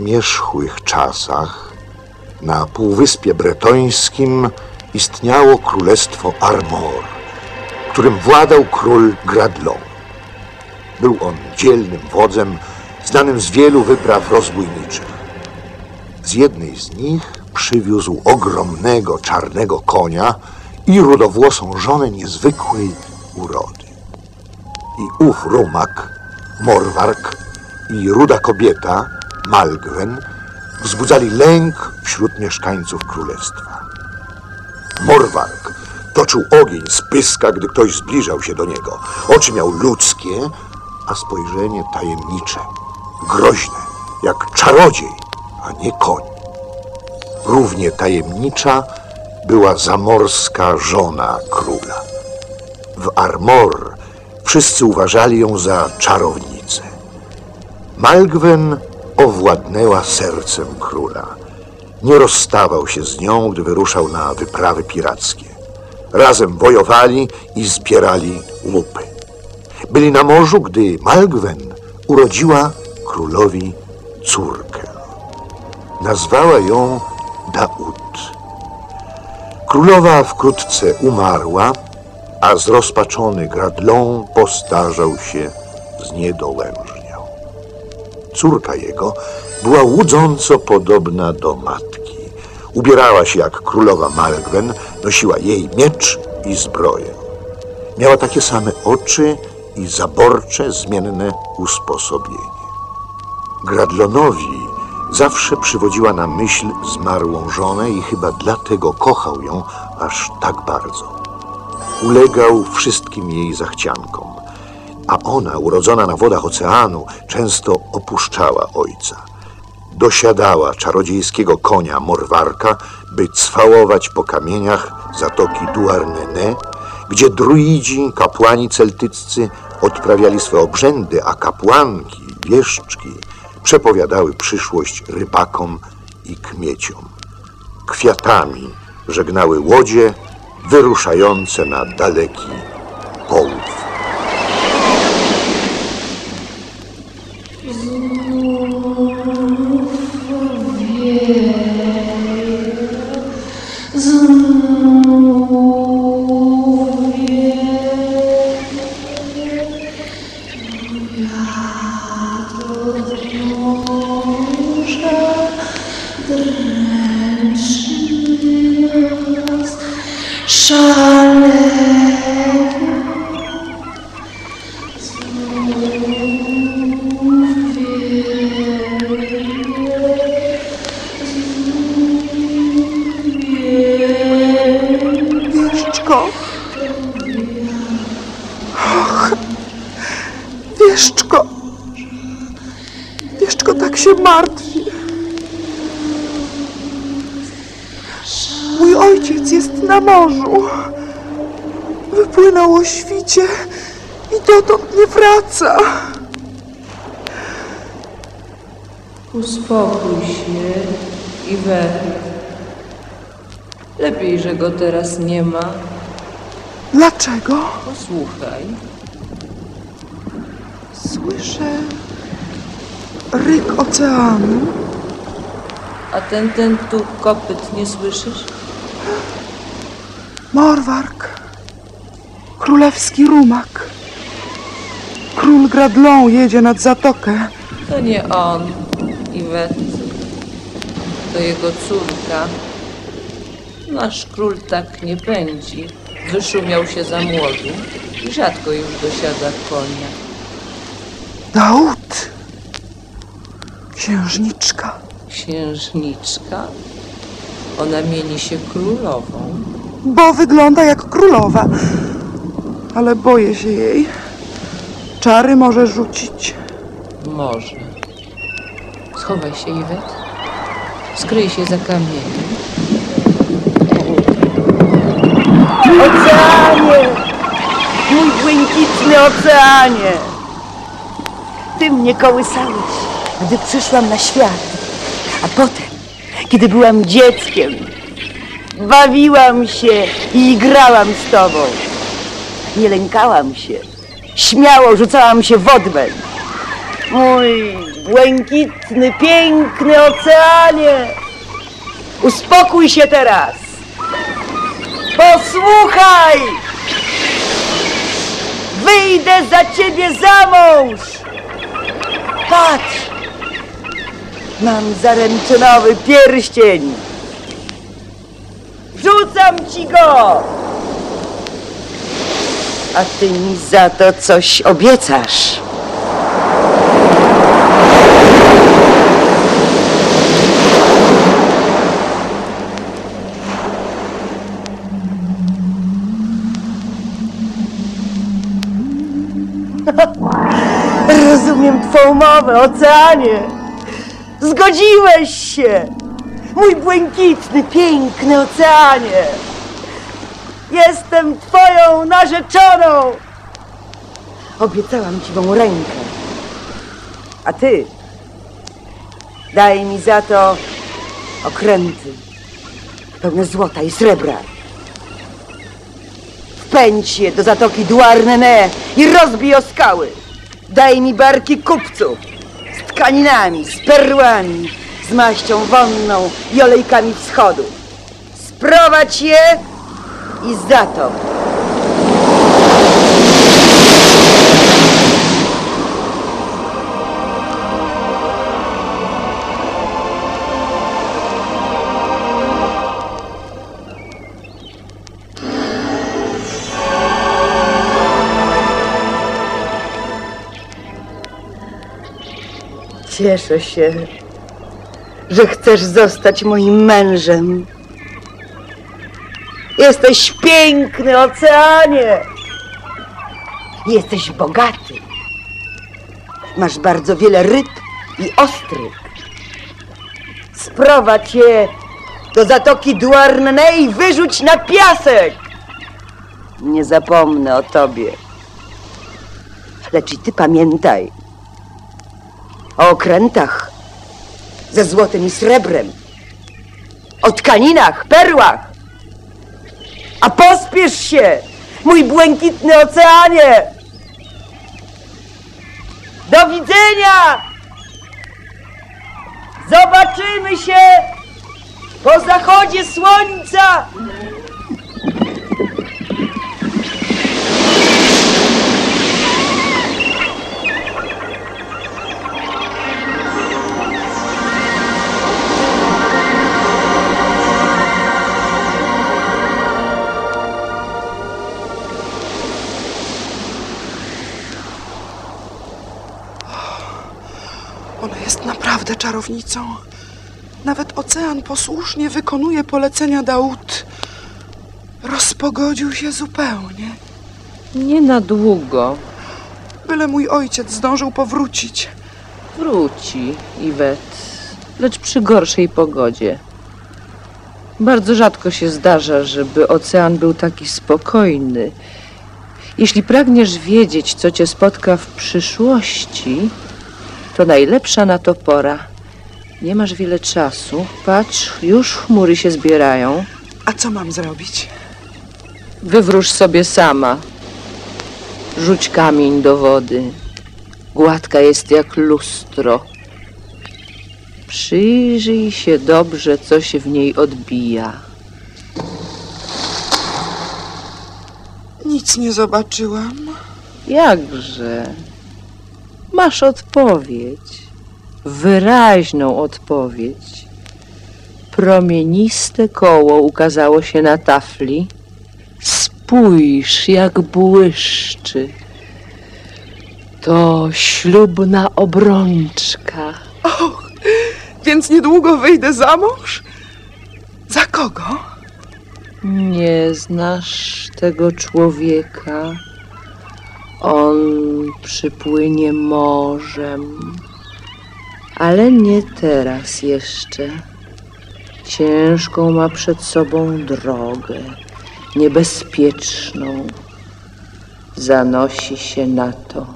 Zamierzchłych czasach na Półwyspie Bretońskim istniało królestwo Armor, którym władał król Gradlon. Był on dzielnym wodzem, znanym z wielu wypraw rozbójniczych. Z jednej z nich przywiózł ogromnego czarnego konia i rudowłosą żonę niezwykłej urody. I ów rumak, Morwark i ruda kobieta, Malgwen, wzbudzali lęk wśród mieszkańców królestwa. Morwark toczył ogień z pyska, gdy ktoś zbliżał się do niego. Oczy miał ludzkie, a spojrzenie tajemnicze, groźne, jak czarodziej, a nie koń. Równie tajemnicza była zamorska żona króla. W Armor wszyscy uważali ją za czarownicę. Malgwen owładnęła sercem króla. Nie rozstawał się z nią, gdy wyruszał na wyprawy pirackie. Razem wojowali i zbierali łupy. Byli na morzu, gdy Malgwen urodziła królowi córkę. Nazwała ją Daud. Królowa wkrótce umarła, a zrozpaczony Gradlon postarzał się, zniedołężniał. Córka jego była łudząco podobna do matki. Ubierała się jak królowa Malgwen, nosiła jej miecz i zbroję. Miała takie same oczy i zaborcze, zmienne usposobienie. Gradlonowi zawsze przywodziła na myśl zmarłą żonę i chyba dlatego kochał ją aż tak bardzo. Ulegał wszystkim jej zachciankom, a ona, urodzona na wodach oceanu, często opuszczała ojca. Dosiadała czarodziejskiego konia Morwarka, by cwałować po kamieniach zatoki Duarnene, gdzie druidzi, kapłani celtyccy odprawiali swe obrzędy, a kapłanki, wieszczki przepowiadały przyszłość rybakom i kmieciom. Kwiatami żegnały łodzie wyruszające na daleki Świcie i dotąd nie wraca. Uspokój się, Iwer. Lepiej, że go teraz nie ma. Dlaczego? Posłuchaj. Słyszę ryk oceanu. A ten, ten tu kopyt nie słyszysz? Morwark. Królewski rumak. Król Gradlon jedzie nad zatokę. To nie on, Iwet. To jego córka. Nasz król tak nie pędzi. Wyszumiał się za młodu i rzadko już dosiada konia. Daud. Księżniczka. Księżniczka? Ona mieni się królową. Bo wygląda jak królowa. Ale boję się jej. Czary może rzucić. Może. Schowaj się, Iwet. Skryj się za kamieniem. Oceanie! Mój błękitny oceanie! Ty mnie kołysałeś, gdy przyszłam na świat. A potem, kiedy byłam dzieckiem, bawiłam się i grałam z tobą. Nie lękałam się. Śmiało rzucałam się w. Mój błękitny, piękny oceanie! Uspokój się teraz! Posłuchaj! Wyjdę za ciebie za mąż! Patrz! Mam zaręczynowy pierścień! Wrzucam ci go! A ty mi za to coś obiecasz. Rozumiem twą mowę, oceanie. Zgodziłeś się. Mój błękitny, piękny oceanie. Jestem twoją narzeczoną. Obiecałam ci mą rękę. A ty daj mi za to okręty pełne złota i srebra. Wpędź je do zatoki Duarnene i rozbij o skały. Daj mi barki kupców z tkaninami, z perłami, z maścią wonną i olejkami wschodu. Sprowadź je i zatop. Cieszę się, że chcesz zostać moim mężem. Jesteś piękny, oceanie. Jesteś bogaty. Masz bardzo wiele ryb i ostryg. Sprowadź je do zatoki Duarnene i wyrzuć na piasek. Nie zapomnę o tobie. Lecz i ty pamiętaj o okrętach ze złotem i srebrem, o tkaninach, perłach. A pospiesz się, mój błękitny oceanie! Do widzenia! Zobaczymy się po zachodzie słońca! Ona jest naprawdę czarownicą. Nawet ocean posłusznie wykonuje polecenia Daud. Rozpogodził się zupełnie. Nie na długo. Byle mój ojciec zdążył powrócić. Wróci, Iwet, lecz przy gorszej pogodzie. Bardzo rzadko się zdarza, żeby ocean był taki spokojny. Jeśli pragniesz wiedzieć, co cię spotka w przyszłości, to najlepsza na to pora. Nie masz wiele czasu. Patrz, już chmury się zbierają. A co mam zrobić? Wywróż sobie sama. Rzuć kamień do wody. Gładka jest jak lustro. Przyjrzyj się dobrze, co się w niej odbija. Nic nie zobaczyłam. Jakże? Masz odpowiedź. Wyraźną odpowiedź. Promieniste koło ukazało się na tafli. Spójrz, jak błyszczy. To ślubna obrączka. Więc niedługo wyjdę za mąż? Za kogo? Nie znasz tego człowieka. On przypłynie morzem, ale nie teraz jeszcze. Ciężką ma przed sobą drogę, niebezpieczną. Zanosi się na to.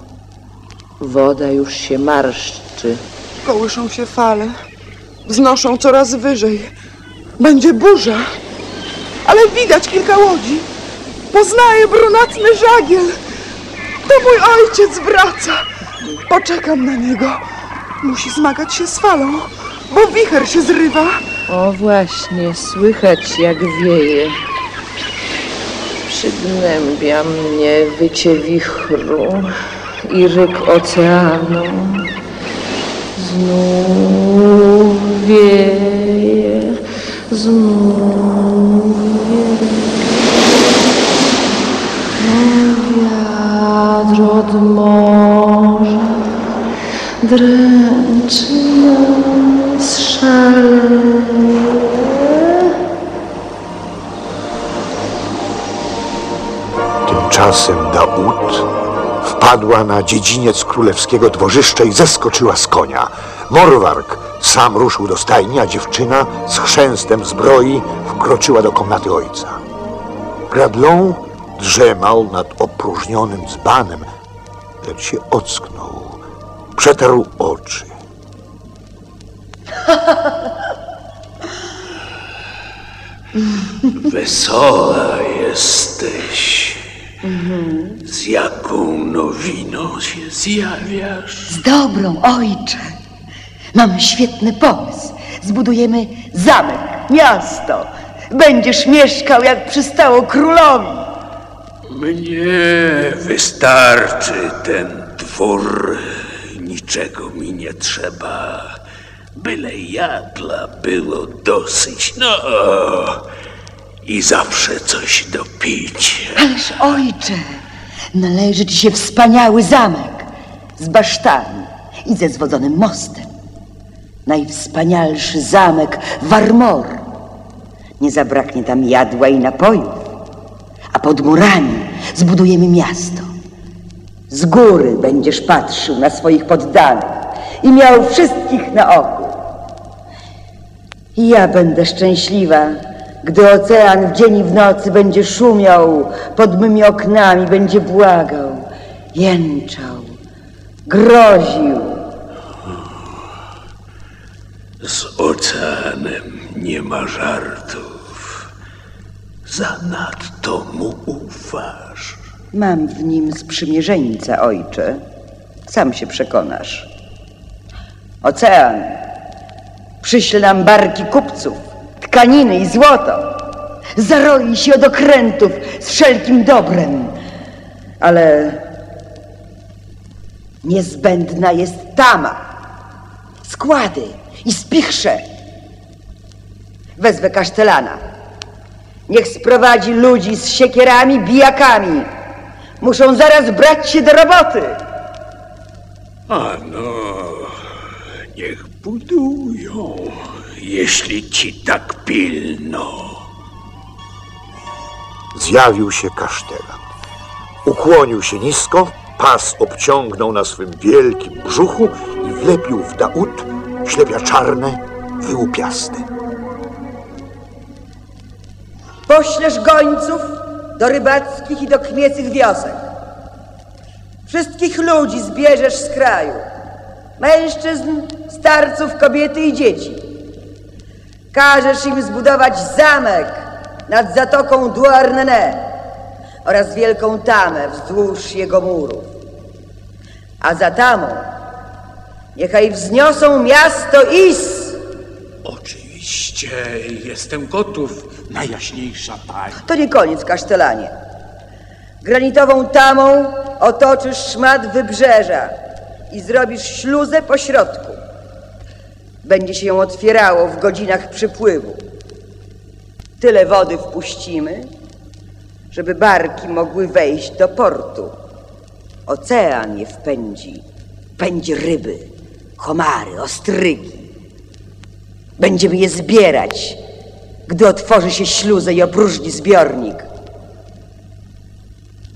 Woda już się marszczy. Kołyszą się fale. Wznoszą coraz wyżej. Będzie burza. Ale widać kilka łodzi. Poznaję brunatny żagiel. To mój ojciec wraca. Poczekam na niego. Musi zmagać się z falą, bo wicher się zrywa. O właśnie, słychać jak wieje. Przygnębia mnie wycie wichru i ryk oceanu. Znów wieje, znów wieje. O wiatr od morza dręczy nas szaleje. Tymczasem Daud wpadła na dziedziniec królewskiego dworzyszcza i zeskoczyła z konia. Morwark sam ruszył do stajni, a dziewczyna z chrzęstem zbroi wkroczyła do komnaty ojca. Gradlon drzemał nad opróżnionym dzbanem, lecz się ocknął. Przetarł oczy. Wesoła jesteś. Z jaką nowiną się zjawiasz? Z dobrą, ojcze. Mam świetny pomysł. Zbudujemy zamek, miasto. Będziesz mieszkał jak przystało królowi. Mnie wystarczy ten dwór. Niczego mi nie trzeba. Byle jadla było dosyć. No i zawsze coś do picia. Ależ ojcze, należy ci się wspaniały zamek z basztami i ze zwodzonym mostem. Najwspanialszy zamek Warmor. Nie zabraknie tam jadła i napojów. Pod murami zbudujemy miasto. Z góry będziesz patrzył na swoich poddanych i miał wszystkich na oku. I ja będę szczęśliwa, gdy ocean w dzień i w nocy będzie szumiał pod mymi oknami, będzie błagał, jęczał, groził. Z oceanem nie ma żartów. Zanadto mu ufasz. Mam w nim sprzymierzeńca, ojcze. Sam się przekonasz. Ocean przyśle nam barki kupców, tkaniny i złoto. Zaroi się od okrętów z wszelkim dobrem. Ale niezbędna jest tama, składy i spichrze. Wezwę kasztelana. Niech sprowadzi ludzi z siekierami, bijakami. Muszą zaraz brać się do roboty. A no, niech budują, jeśli ci tak pilno. Zjawił się kasztelan. Ukłonił się nisko, pas obciągnął na swym wielkim brzuchu i wlepił w Daud ślepia czarne, wyłupiaste. Poślesz gońców do rybackich i do kmiecych wiosek. Wszystkich ludzi zbierzesz z kraju. Mężczyzn, starców, kobiety i dzieci. Każesz im zbudować zamek nad zatoką Douarnenez oraz wielką tamę wzdłuż jego murów. A za tamą niechaj wzniosą miasto Is. Oczywiście, jestem gotów, najjaśniejsza pani. To nie koniec, kasztelanie. Granitową tamą otoczysz szmat wybrzeża i zrobisz śluzę po środku. Będzie się ją otwierało w godzinach przypływu. Tyle wody wpuścimy, żeby barki mogły wejść do portu. Ocean je wpędzi. Pędzi ryby, komary, ostrygi. Będziemy je zbierać, gdy otworzy się śluzę i opróżni zbiornik.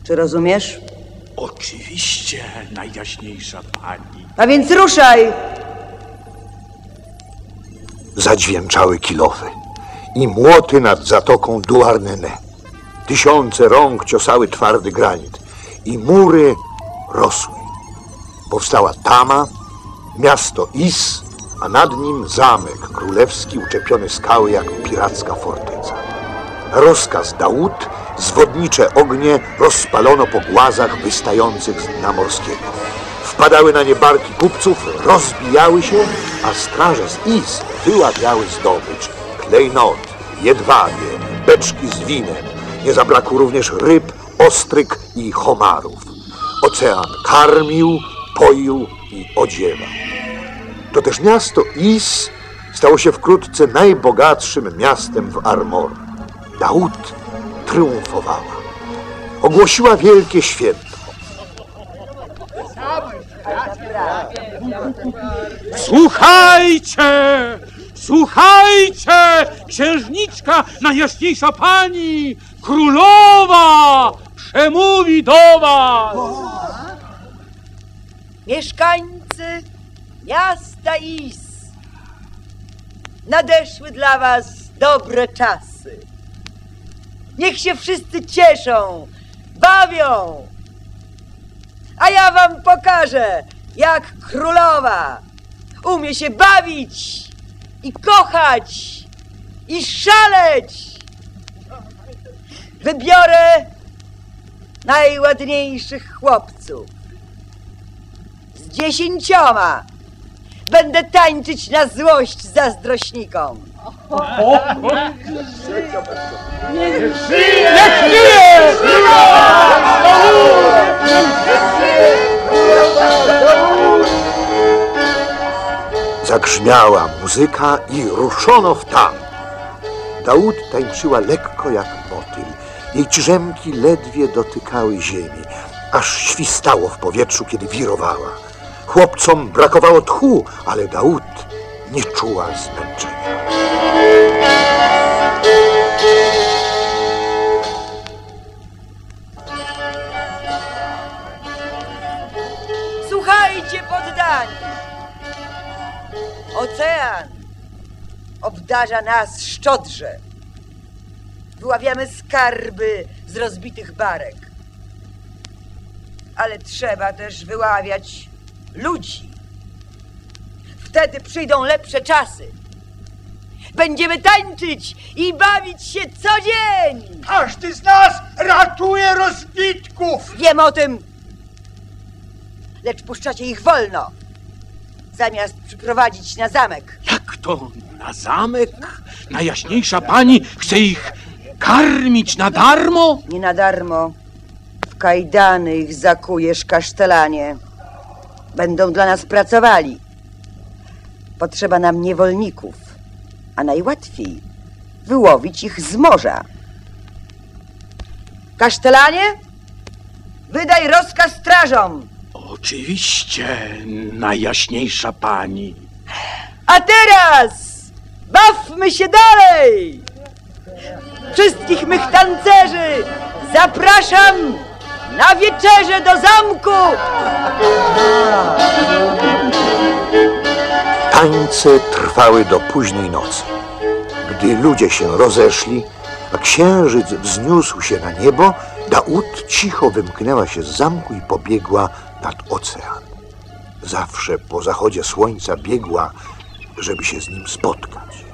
Czy rozumiesz? Oczywiście, najjaśniejsza pani. A więc ruszaj! Zadźwięczały kilofy i młoty nad zatoką Douarnenez. Tysiące rąk ciosały twardy granit i mury rosły. Powstała Tama, miasto Is, a nad nim zamek królewski uczepiony skały jak piracka forteca. Rozkaz Daud zwodnicze ognie rozpalono po głazach wystających z dna morskiego. W Spadały na nie barki kupców, rozbijały się, a straże z Is wyławiały zdobycz. Klejnoty, jedwabie, beczki z winem. Nie zabrakło również ryb, ostryg i homarów. Ocean karmił, poił i odziewał. To też miasto Is stało się wkrótce najbogatszym miastem w Armor. Daud triumfowała. Ogłosiła wielkie święto. Słuchajcie! Słuchajcie! Księżniczka, najjaśniejsza pani! Królowa! Przemówi do was! Mieszkańcy miasta Is, nadeszły dla was dobre czasy. Niech się wszyscy cieszą, bawią. A ja wam pokażę, jak królowa umie się bawić i kochać i szaleć. Wybiorę najładniejszych chłopców z dziesięcioma będę tańczyć na złość zazdrośnikom. Zagrzmiała muzyka i ruszono w tam. Daud tańczyła lekko jak motyl. Jej drzemki ledwie dotykały ziemi, aż świstało w powietrzu, kiedy wirowała. Chłopcom brakowało tchu, ale Daud nie czuła zmęczenia. Słuchajcie, poddani! Ocean obdarza nas szczodrze. Wyławiamy skarby z rozbitych barek. Ale trzeba też wyławiać ludzi. Wtedy przyjdą lepsze czasy. Będziemy tańczyć i bawić się co dzień. Każdy z nas ratuje rozbitków! Wiem o tym. Lecz puszczacie ich wolno. Zamiast przyprowadzić na zamek. Jak to na zamek? Najjaśniejsza pani chce ich karmić na darmo? Nie na darmo. W kajdany ich zakujesz, kasztelanie. Będą dla nas pracowali. Potrzeba nam niewolników, a najłatwiej wyłowić ich z morza. Kasztelanie, wydaj rozkaz strażom. Oczywiście, najjaśniejsza pani. A teraz bawmy się dalej! Wszystkich mych tancerzy zapraszam na wieczerzę do zamku! Tańce trwały do późnej nocy. Gdy ludzie się rozeszli, a księżyc wzniósł się na niebo, Daud cicho wymknęła się z zamku i pobiegła nad ocean. Zawsze po zachodzie słońca biegła, żeby się z nim spotkać.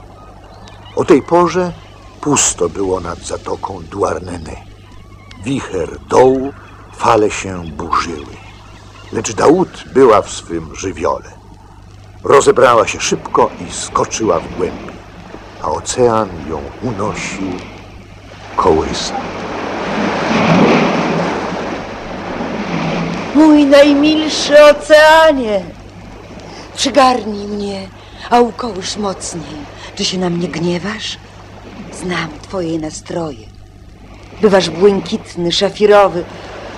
O tej porze pusto było nad zatoką Douarnenez. Wicher dołu, fale się burzyły. Lecz Daud była w swym żywiole. Rozebrała się szybko i skoczyła w głębi, a ocean ją unosił, kołysał. Mój najmilszy oceanie! Przygarnij mnie, a ukołysz mocniej. Czy się na mnie gniewasz? Znam twoje nastroje. Bywasz błękitny, szafirowy,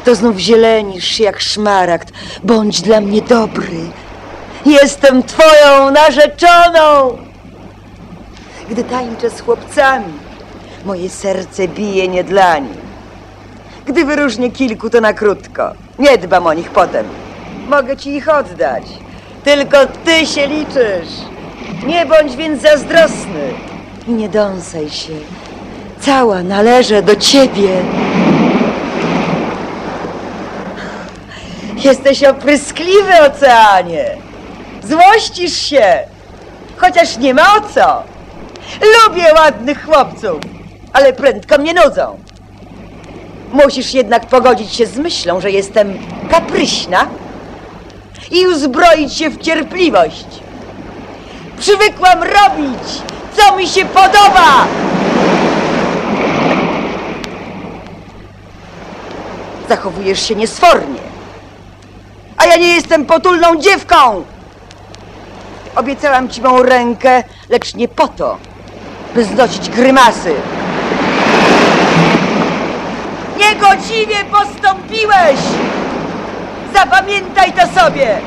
to znów zielenisz się jak szmaragd. Bądź dla mnie dobry. Jestem twoją narzeczoną! Gdy tańczę z chłopcami, moje serce bije nie dla nich. Gdy wyróżnię kilku, to na krótko. Nie dbam o nich potem. Mogę ci ich oddać. Tylko ty się liczysz. Nie bądź więc zazdrosny. I nie dąsaj się. Cała należę do ciebie. Jesteś opryskliwy, oceanie. Złościsz się. Chociaż nie ma o co. Lubię ładnych chłopców, ale prędko mnie nudzą. Musisz jednak pogodzić się z myślą, że jestem kapryśna i uzbroić się w cierpliwość. Przywykłam robić, co mi się podoba. Zachowujesz się niesfornie. A ja nie jestem potulną dziewką. Obiecałam ci mą rękę, lecz nie po to, by znosić grymasy. Niegodziwie postąpiłeś! Zapamiętaj to sobie!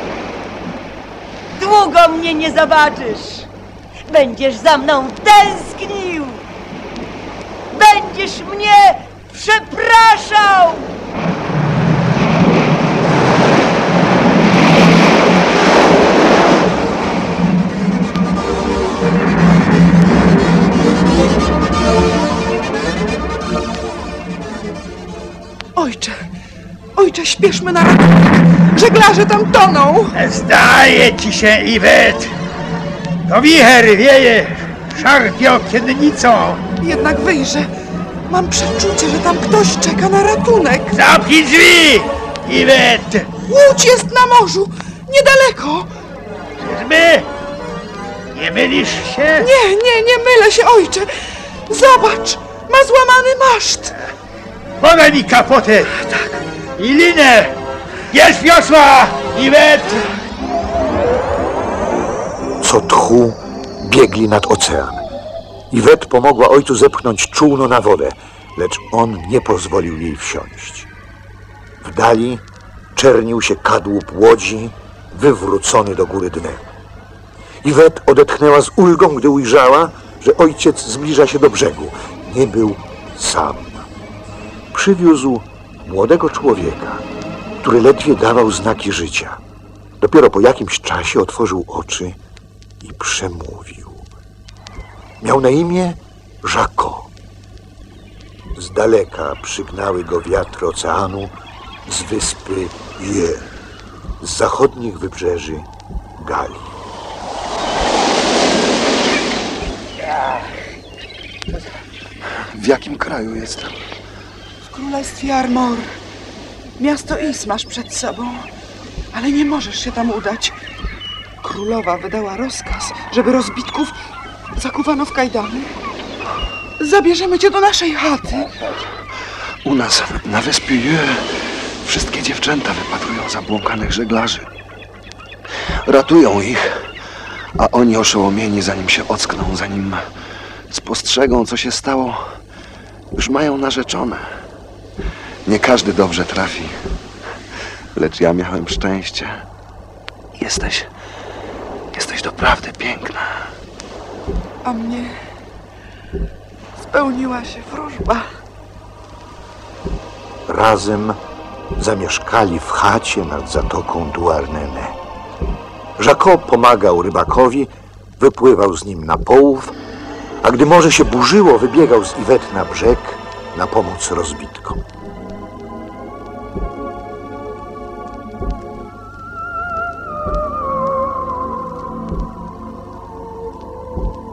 Długo mnie nie zobaczysz! Będziesz za mną tęsknił! Będziesz mnie przepraszał! Ojcze, śpieszmy na ratunek. Żeglarze tam toną. Zdaje ci się, Iwet! To wicher wieje, szarpie okiennicą. Jednak wyjrzę. Mam przeczucie, że tam ktoś czeka na ratunek. Zamknij drzwi! Iwet! Łódź jest na morzu, niedaleko. Czyżby? Nie mylisz się? Nie, nie, nie mylę się, ojcze. Zobacz, ma złamany maszt. Podaj mi kapotę! Tak. I linę! Jest wiosła! Iwet! Co tchu biegli nad ocean. Iwet pomogła ojcu zepchnąć czółno na wodę, lecz on nie pozwolił jej wsiąść. W dali czernił się kadłub łodzi, wywrócony do góry dnem. Iwet odetchnęła z ulgą, gdy ujrzała, że ojciec zbliża się do brzegu. Nie był sam. Przywiózł młodego człowieka, który ledwie dawał znaki życia. Dopiero po jakimś czasie otworzył oczy i przemówił. Miał na imię Jacques. Z daleka przygnały go wiatry oceanu z wyspy Je, z zachodnich wybrzeży Galii. W jakim kraju jestem? Królestwie Armor. Miasto Is masz przed sobą, ale nie możesz się tam udać. Królowa wydała rozkaz, żeby rozbitków zakuwano w kajdany. Zabierzemy cię do naszej chaty. U nas, na wyspie Jue, wszystkie dziewczęta wypatrują zabłąkanych żeglarzy. Ratują ich, a oni oszołomieni, zanim się ockną, zanim spostrzegą, co się stało, już mają narzeczone. Nie każdy dobrze trafi, lecz ja miałem szczęście. Jesteś, jesteś doprawdy piękna. A mnie spełniła się wróżba. Razem zamieszkali w chacie nad zatoką Douarnenez. Jacob pomagał rybakowi, wypływał z nim na połów, a gdy morze się burzyło, wybiegał z Iwet na brzeg na pomoc rozbitkom.